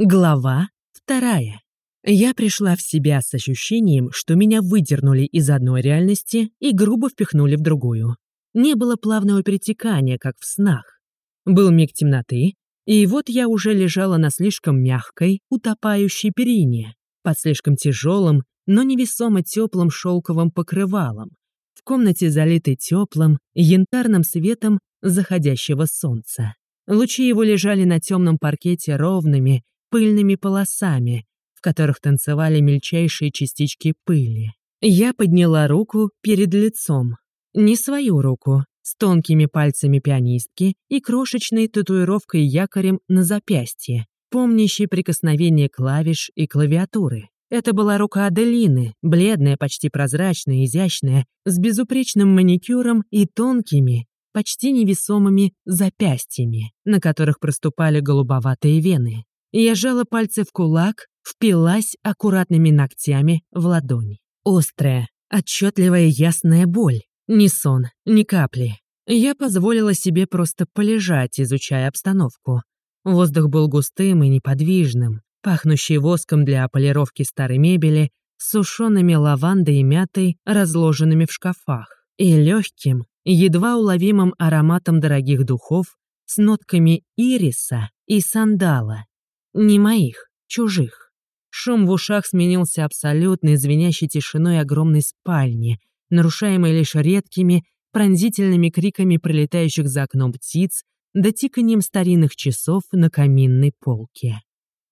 Глава вторая. Я пришла в себя с ощущением, что меня выдернули из одной реальности и грубо впихнули в другую. Не было плавного перетекания, как в снах. Был миг темноты, и вот я уже лежала на слишком мягкой, утопающей перине, под слишком тяжелым, но невесомо теплым шелковым покрывалом, в комнате, залитой теплым, янтарным светом заходящего солнца. Лучи его лежали на темном паркете ровными, пыльными полосами, в которых танцевали мельчайшие частички пыли. Я подняла руку перед лицом. Не свою руку, с тонкими пальцами пианистки и крошечной татуировкой якорем на запястье, помнящей прикосновение клавиш и клавиатуры. Это была рука Аделины, бледная, почти прозрачная, изящная, с безупречным маникюром и тонкими, почти невесомыми запястьями, на которых проступали голубоватые вены. Я сжала пальцы в кулак, впилась аккуратными ногтями в ладонь. Острая, отчетливая ясная боль. Ни сон, ни капли. Я позволила себе просто полежать, изучая обстановку. Воздух был густым и неподвижным, пахнущий воском для полировки старой мебели, сушеными лавандой и мятой, разложенными в шкафах, и легким, едва уловимым ароматом дорогих духов с нотками ириса и сандала, не моих, чужих. Шум в ушах сменился абсолютной звенящей тишиной огромной спальни, нарушаемой лишь редкими, пронзительными криками пролетающих за окном птиц да тиканьем старинных часов на каминной полке.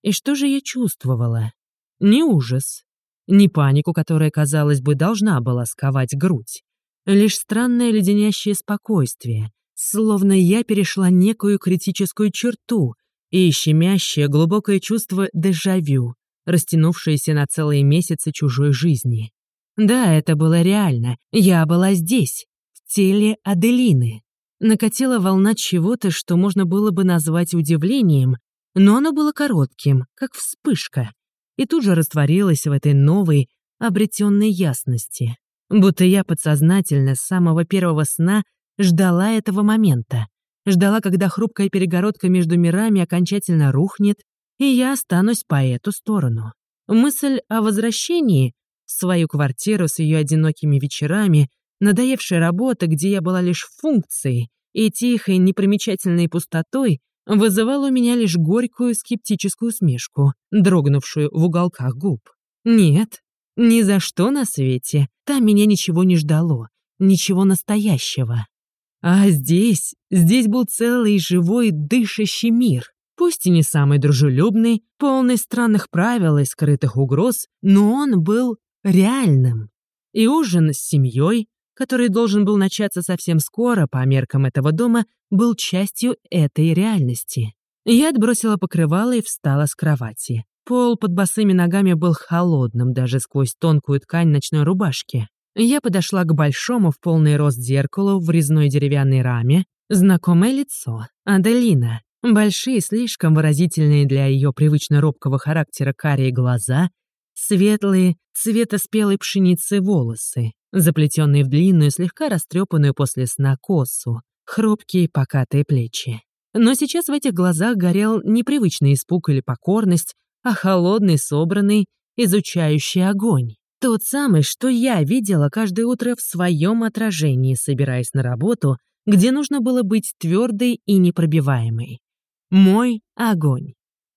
И что же я чувствовала? Не ужас, не панику, которая, казалось бы, должна была сковать грудь. Лишь странное леденящее спокойствие, словно я перешла некую критическую черту — и щемящее глубокое чувство дежавю, растянувшееся на целые месяцы чужой жизни. Да, это было реально. Я была здесь, в теле Аделины. Накатила волна чего-то, что можно было бы назвать удивлением, но оно было коротким, как вспышка, и тут же растворилось в этой новой, обретенной ясности. Будто я подсознательно с самого первого сна ждала этого момента ждала, когда хрупкая перегородка между мирами окончательно рухнет, и я останусь по эту сторону. Мысль о возвращении в свою квартиру с ее одинокими вечерами, надоевшей работы, где я была лишь функцией, и тихой, непримечательной пустотой, вызывала у меня лишь горькую скептическую смешку, дрогнувшую в уголках губ. Нет, ни за что на свете. Там меня ничего не ждало, ничего настоящего. А здесь, здесь был целый живой дышащий мир. Пусть и не самый дружелюбный, полный странных правил и скрытых угроз, но он был реальным. И ужин с семьей, который должен был начаться совсем скоро по меркам этого дома, был частью этой реальности. Я отбросила покрывало и встала с кровати. Пол под босыми ногами был холодным даже сквозь тонкую ткань ночной рубашки. Я подошла к большому в полный рост зеркалу в резной деревянной раме. Знакомое лицо. Аделина. Большие, слишком выразительные для ее привычно робкого характера карие глаза, светлые, цвета спелой пшеницы волосы, заплетенные в длинную, слегка растрепанную после сна косу, хрупкие покатые плечи. Но сейчас в этих глазах горел непривычный испуг или покорность, а холодный, собранный, изучающий огонь. Тот самый, что я видела каждое утро в своем отражении, собираясь на работу, где нужно было быть твердой и непробиваемой. Мой огонь.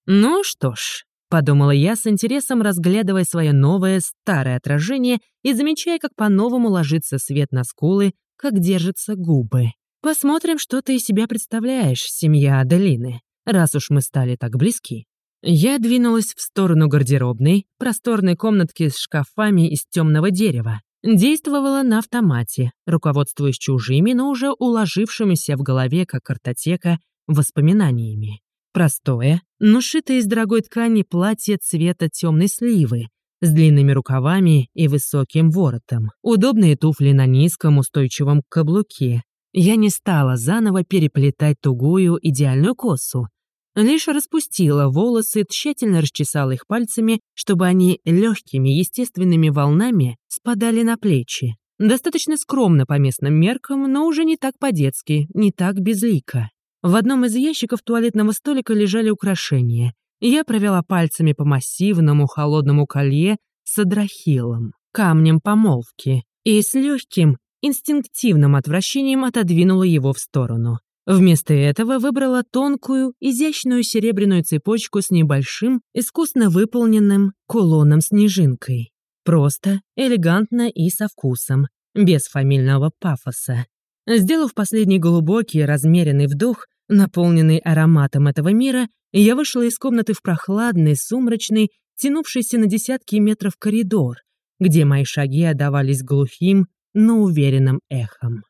Ну что ж, подумала я с интересом, разглядывая свое новое, старое отражение и замечая, как по-новому ложится свет на скулы, как держатся губы. Посмотрим, что ты из себя представляешь, семья Аделины, раз уж мы стали так близки. Я двинулась в сторону гардеробной, просторной комнатки с шкафами из темного дерева. Действовала на автомате, руководствуясь чужими, но уже уложившимися в голове, как картотека, воспоминаниями. Простое, но шитое из дорогой ткани платье цвета темной сливы, с длинными рукавами и высоким воротом. Удобные туфли на низком устойчивом каблуке. Я не стала заново переплетать тугую идеальную косу, Лишь распустила волосы, тщательно расчесала их пальцами, чтобы они легкими естественными волнами спадали на плечи. Достаточно скромно по местным меркам, но уже не так по-детски, не так безлико. В одном из ящиков туалетного столика лежали украшения. Я провела пальцами по массивному холодному колье с адрахилом, камнем помолвки, и с легким, инстинктивным отвращением отодвинула его в сторону. Вместо этого выбрала тонкую, изящную серебряную цепочку с небольшим, искусно выполненным кулоном-снежинкой. Просто, элегантно и со вкусом, без фамильного пафоса. Сделав последний глубокий, размеренный вдох, наполненный ароматом этого мира, я вышла из комнаты в прохладный, сумрачный, тянувшийся на десятки метров коридор, где мои шаги отдавались глухим, но уверенным эхом.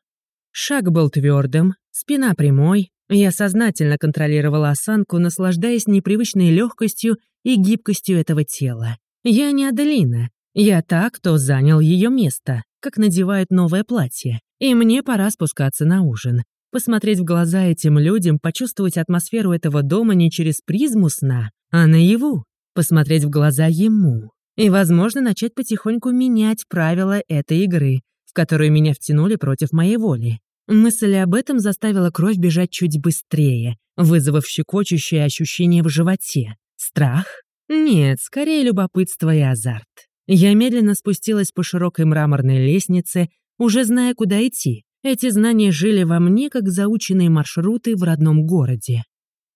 Шаг был твердым, спина прямой, я сознательно контролировала осанку, наслаждаясь непривычной легкостью и гибкостью этого тела. Я не Аделина, я та, кто занял ее место, как надевает новое платье, и мне пора спускаться на ужин. Посмотреть в глаза этим людям, почувствовать атмосферу этого дома не через призму сна, а наяву. Посмотреть в глаза ему. И, возможно, начать потихоньку менять правила этой игры, в которую меня втянули против моей воли. Мысль об этом заставила кровь бежать чуть быстрее, вызвав щекочущее ощущение в животе. Страх? Нет, скорее любопытство и азарт. Я медленно спустилась по широкой мраморной лестнице, уже зная, куда идти. Эти знания жили во мне, как заученные маршруты в родном городе.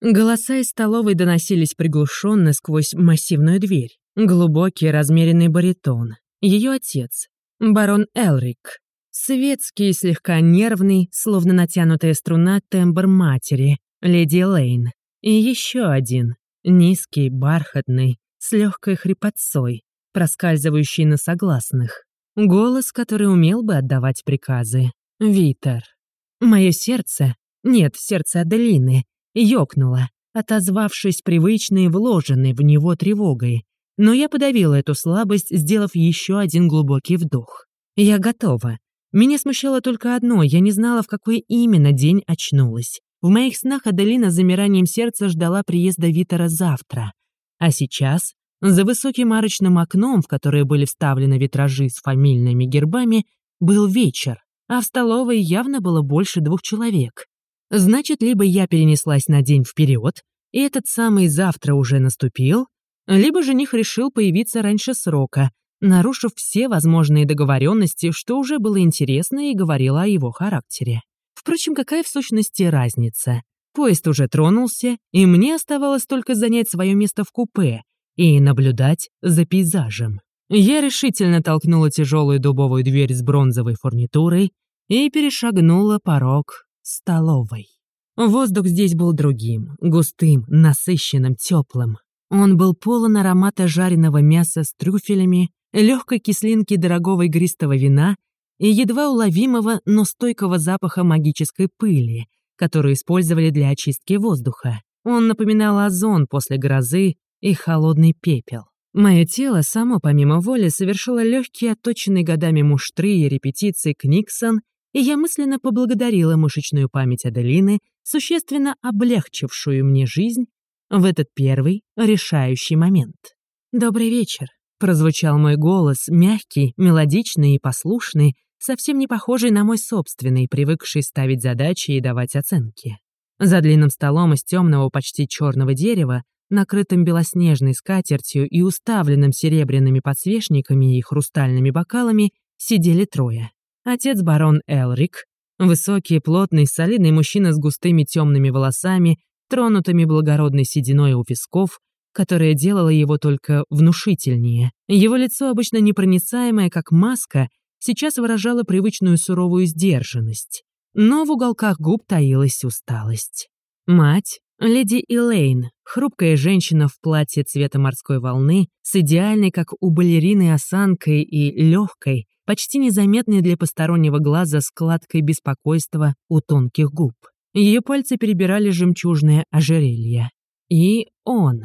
Голоса из столовой доносились приглушенно сквозь массивную дверь. Глубокий размеренный баритон. Ее отец, барон Элрик. Светский, слегка нервный, словно натянутая струна, тембр матери, леди Лейн. И еще один, низкий, бархатный, с легкой хрипотцой, проскальзывающий на согласных. Голос, который умел бы отдавать приказы. Витер. Мое сердце, нет, сердце Аделины, ёкнуло, отозвавшись привычной, вложенной в него тревогой. Но я подавила эту слабость, сделав еще один глубокий вдох. Я готова. Меня смущало только одно, я не знала, в какой именно день очнулась. В моих снах Аделина с замиранием сердца ждала приезда Витера завтра. А сейчас, за высоким арочным окном, в которое были вставлены витражи с фамильными гербами, был вечер, а в столовой явно было больше двух человек. Значит, либо я перенеслась на день вперед, и этот самый завтра уже наступил, либо жених решил появиться раньше срока, нарушив все возможные договоренности, что уже было интересно и говорило о его характере. Впрочем, какая в сущности разница? Поезд уже тронулся, и мне оставалось только занять свое место в купе и наблюдать за пейзажем. Я решительно толкнула тяжелую дубовую дверь с бронзовой фурнитурой и перешагнула порог столовой. Воздух здесь был другим, густым, насыщенным, теплым. Он был полон аромата жареного мяса с трюфелями, легкой кислинки дорогого игристого вина и едва уловимого, но стойкого запаха магической пыли, которую использовали для очистки воздуха. Он напоминал озон после грозы и холодный пепел. Мое тело само помимо воли совершило легкие, отточенные годами муштры и репетиции Книксон, и я мысленно поблагодарила мышечную память Аделины, существенно облегчившую мне жизнь в этот первый решающий момент. «Добрый вечер», — прозвучал мой голос, мягкий, мелодичный и послушный, совсем не похожий на мой собственный, привыкший ставить задачи и давать оценки. За длинным столом из темного почти черного дерева, накрытым белоснежной скатертью и уставленным серебряными подсвечниками и хрустальными бокалами, сидели трое. Отец барон Элрик, высокий, плотный, солидный мужчина с густыми темными волосами, тронутыми благородной сединой у висков, которая делала его только внушительнее. Его лицо, обычно непроницаемое, как маска, сейчас выражало привычную суровую сдержанность. Но в уголках губ таилась усталость. Мать, леди Элейн, хрупкая женщина в платье цвета морской волны, с идеальной, как у балерины, осанкой и легкой, почти незаметной для постороннего глаза складкой беспокойства у тонких губ. Ее пальцы перебирали жемчужное ожерелье. И он,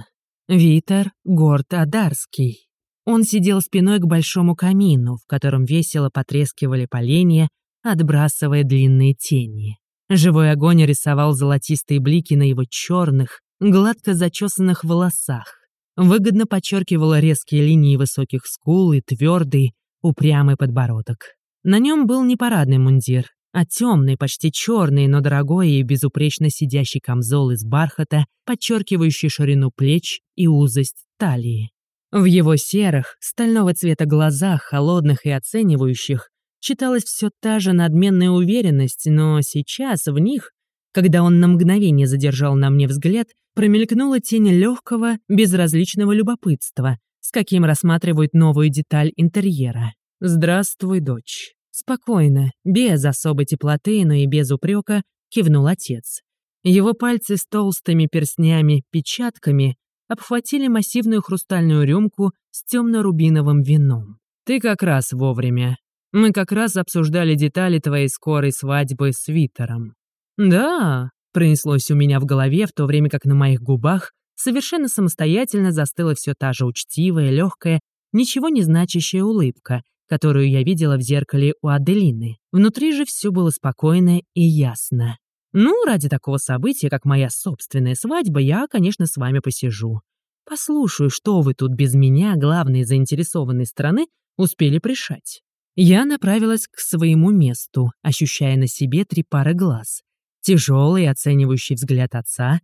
Витер Горд Адарский. Он сидел спиной к большому камину, в котором весело потрескивали поленья, отбрасывая длинные тени. Живой огонь рисовал золотистые блики на его черных, гладко зачесанных волосах. Выгодно подчеркивала резкие линии высоких скул и твердый, упрямый подбородок. На нем был не парадный мундир, а темный, почти черный, но дорогой и безупречно сидящий камзол из бархата, подчеркивающий ширину плеч и узость талии. В его серых, стального цвета глазах, холодных и оценивающих, читалась все та же надменная уверенность, но сейчас в них, когда он на мгновение задержал на мне взгляд, промелькнула тень легкого, безразличного любопытства, с каким рассматривают новую деталь интерьера. «Здравствуй, дочь». Спокойно, без особой теплоты, но и без упрека, кивнул отец. Его пальцы с толстыми перстнями-печатками обхватили массивную хрустальную рюмку с темно-рубиновым вином. «Ты как раз вовремя. Мы как раз обсуждали детали твоей скорой свадьбы с Витером». «Да», — пронеслось у меня в голове, в то время как на моих губах совершенно самостоятельно застыла все та же учтивая, легкая, ничего не значащая улыбка, которую я видела в зеркале у Аделины. Внутри же все было спокойно и ясно. Ну, ради такого события, как моя собственная свадьба, я, конечно, с вами посижу. Послушаю, что вы тут без меня, главной заинтересованной стороны, успели пришать. Я направилась к своему месту, ощущая на себе три пары глаз. Тяжелый оценивающий взгляд отца,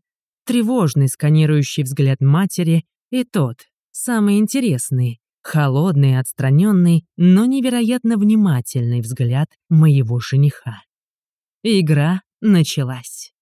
тревожный сканирующий взгляд матери и тот, самый интересный, холодный, отстраненный, но невероятно внимательный взгляд моего жениха. Игра началась.